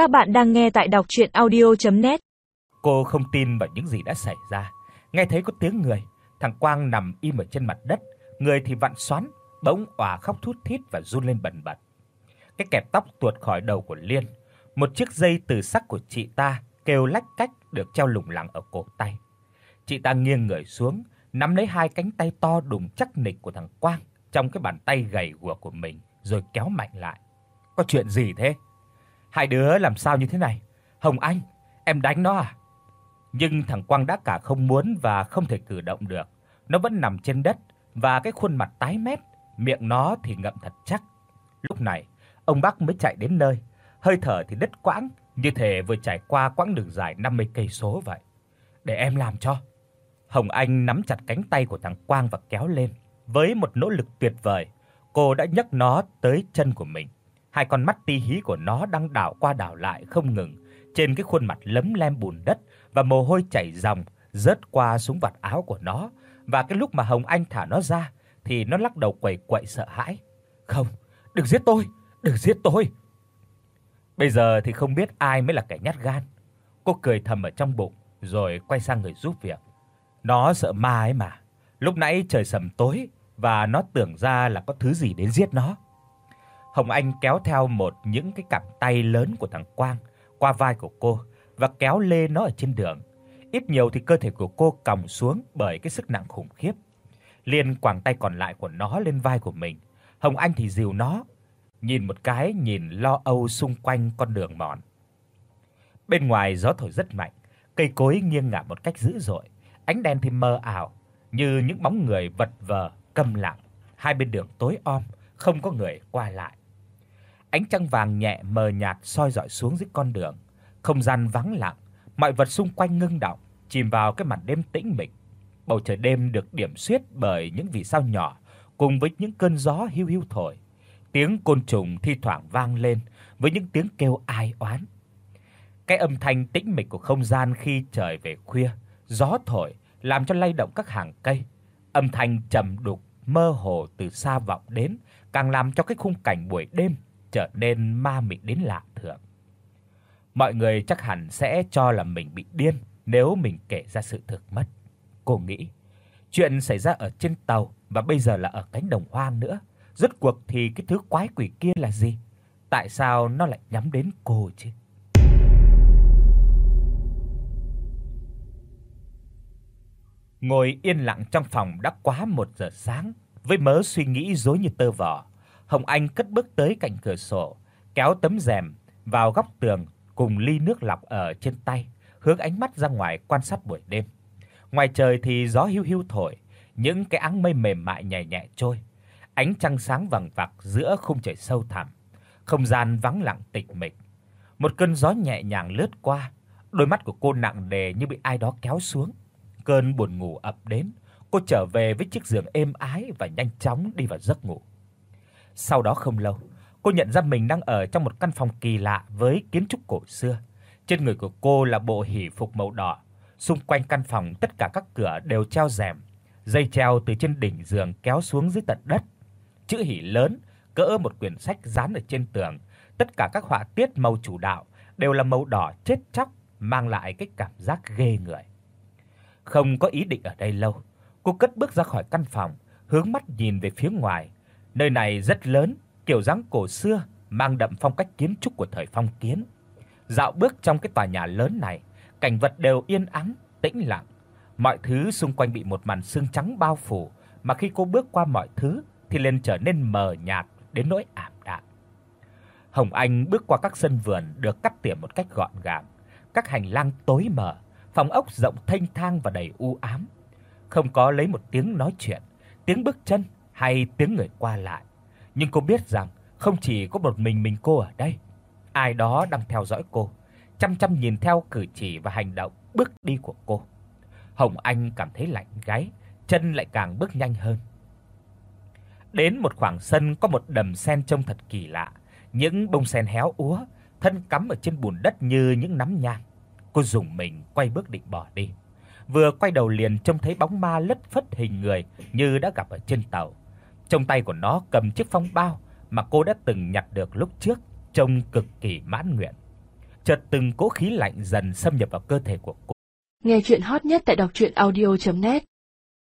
Các bạn đang nghe tại đọc audio net Cô không tin vào những gì đã xảy ra. Nghe thấy có tiếng người, thằng Quang nằm im ở trên mặt đất, người thì vặn xoắn, bỗng òa khóc thút thít và run lên bần bật. Cái kẹp tóc tuột khỏi đầu của Liên, một chiếc dây từ sắc của chị ta kêu lách cách được treo lủng lẳng ở cổ tay. Chị ta nghiêng người xuống, nắm lấy hai cánh tay to đùng chắc nịch của thằng Quang trong cái bàn tay gầy guộc của mình rồi kéo mạnh lại. Có chuyện gì thế? Hai đứa làm sao như thế này? Hồng Anh, em đánh nó à? Nhưng thằng Quang đã cả không muốn và không thể cử động được. Nó vẫn nằm trên đất và cái khuôn mặt tái mét, miệng nó thì ngậm thật chắc. Lúc này, ông Bắc mới chạy đến nơi, hơi thở thì đứt quãng, như thể vừa trải qua quãng đường dài 50 cây số vậy. "Để em làm cho." Hồng Anh nắm chặt cánh tay của thằng Quang và kéo lên. Với một nỗ lực tuyệt vời, cô đã nhấc nó tới chân của mình. Hai con mắt ti hí của nó đang đảo qua đảo lại không ngừng, trên cái khuôn mặt lấm lem bùn đất và mồ hôi chảy ròng rớt qua xuống vạt áo của nó, và cái lúc mà Hồng Anh thả nó ra thì nó lắc đầu quẩy quậy sợ hãi. "Không, đừng giết tôi, đừng giết tôi." Bây giờ thì không biết ai mới là kẻ nhát gan. Cô cười thầm ở trong bụng rồi quay sang người giúp việc. Nó sợ ma ấy mà. Lúc nãy trời sầm tối và nó tưởng ra là có thứ gì đến giết nó. Hồng Anh kéo theo một những cái cặp tay lớn của thằng Quang qua vai của cô và kéo lê nó ở trên đường. Ít nhiều thì cơ thể của cô còng xuống bởi cái sức nặng khủng khiếp. Liên quàng tay còn lại của nó lên vai của mình. Hồng Anh thì dìu nó, nhìn một cái nhìn lo âu xung quanh con đường mòn. Bên ngoài gió thổi rất mạnh, cây cối nghiêng ngả một cách dữ dội, ánh đèn thì mờ ảo như những bóng người vật vờ câm lặng, hai bên đường tối om, không có người qua lại. Ánh trăng vàng nhẹ mờ nhạt soi rọi xuống dưới con đường, không gian vắng lặng, mọi vật xung quanh ngưng động, chìm vào cái màn đêm tĩnh mịch. Bầu trời đêm được điểm xuyết bởi những vì sao nhỏ cùng với những cơn gió hiu hiu thổi. Tiếng côn trùng thi thoảng vang lên với những tiếng kêu ai oán. Cái âm thanh tĩnh mịch của không gian khi trời về khuya, gió thổi làm cho lay động các hàng cây, âm thanh trầm đục mơ hồ từ xa vọng đến, càng làm cho cái khung cảnh buổi đêm trở nên ma mị đến lạ thường. Mọi người chắc hẳn sẽ cho là mình bị điên nếu mình kể ra sự thực mất. Cô nghĩ, chuyện xảy ra ở trên tàu và bây giờ là ở cánh đồng hoang nữa, rốt cuộc thì cái thứ quái quỷ kia là gì? Tại sao nó lại nhắm đến cô chứ? Ngồi yên lặng trong phòng đã quá 1 giờ sáng, với mớ suy nghĩ rối như tơ vò, Hồng Anh cất bước tới cạnh cửa sổ, kéo tấm rèm vào góc tường cùng ly nước lọc ở trên tay, hướng ánh mắt ra ngoài quan sát buổi đêm. Ngoài trời thì gió hiu hiu thổi, những cái áng mây mềm mại nhẹ nhẹ trôi. Ánh trăng sáng vàng vặc giữa khung trời sâu thẳm, không gian vắng lặng tịch mịch. Một cơn gió nhẹ nhàng lướt qua, đôi mắt của cô nặng nề như bị ai đó kéo xuống. Cơn buồn ngủ ập đến, cô trở về với chiếc giường êm ái và nhanh chóng đi vào giấc ngủ. Sau đó không lâu, cô nhận ra mình đang ở trong một căn phòng kỳ lạ với kiến trúc cổ xưa. Trên người của cô là bộ hỉ phục màu đỏ, xung quanh căn phòng tất cả các cửa đều treo rèm, dây treo từ trên đỉnh giường kéo xuống dưới tận đất. Chữ hỉ lớn cỡ một quyển sách dán ở trên tường, tất cả các họa tiết màu chủ đạo đều là màu đỏ chết chóc, mang lại cái cảm giác ghê người. Không có ý định ở đây lâu, cô cất bước ra khỏi căn phòng, hướng mắt nhìn về phía ngoài. Nơi này rất lớn, kiểu dáng cổ xưa, mang đậm phong cách kiến trúc của thời phong kiến. Dạo bước trong cái tòa nhà lớn này, cảnh vật đều yên ắng, tĩnh lặng. Mọi thứ xung quanh bị một màn sương trắng bao phủ, mà khi cô bước qua mọi thứ thì liền trở nên mờ nhạt đến nỗi ảm đạm. Hồng Anh bước qua các sân vườn được cắt tỉa một cách gọn gàng, các hành lang tối mờ, phòng ốc rộng thênh thang và đầy u ám. Không có lấy một tiếng nói chuyện, tiếng bước chân hay tiếng người qua lại. Nhưng cô biết rằng không chỉ có một mình mình cô ở đây, ai đó đang theo dõi cô, chăm chăm nhìn theo cử chỉ và hành động, bước đi của cô. Hồng Anh cảm thấy lạnh gáy, chân lại càng bước nhanh hơn. Đến một khoảng sân có một đầm sen trông thật kỳ lạ, những bông sen héo úa, thân cắm ở trên bùn đất như những nắm nhang. Cô dùng mình quay bước định bỏ đi. Vừa quay đầu liền trông thấy bóng ma lất phất hình người như đã gặp ở trên tàu. Trong tay của nó cầm chiếc phong bao mà cô đã từng nhặt được lúc trước, trông cực kỳ mãn nguyện. chợt từng cỗ khí lạnh dần xâm nhập vào cơ thể của cô. Nghe truyện hot nhất tại doctruyenaudio.net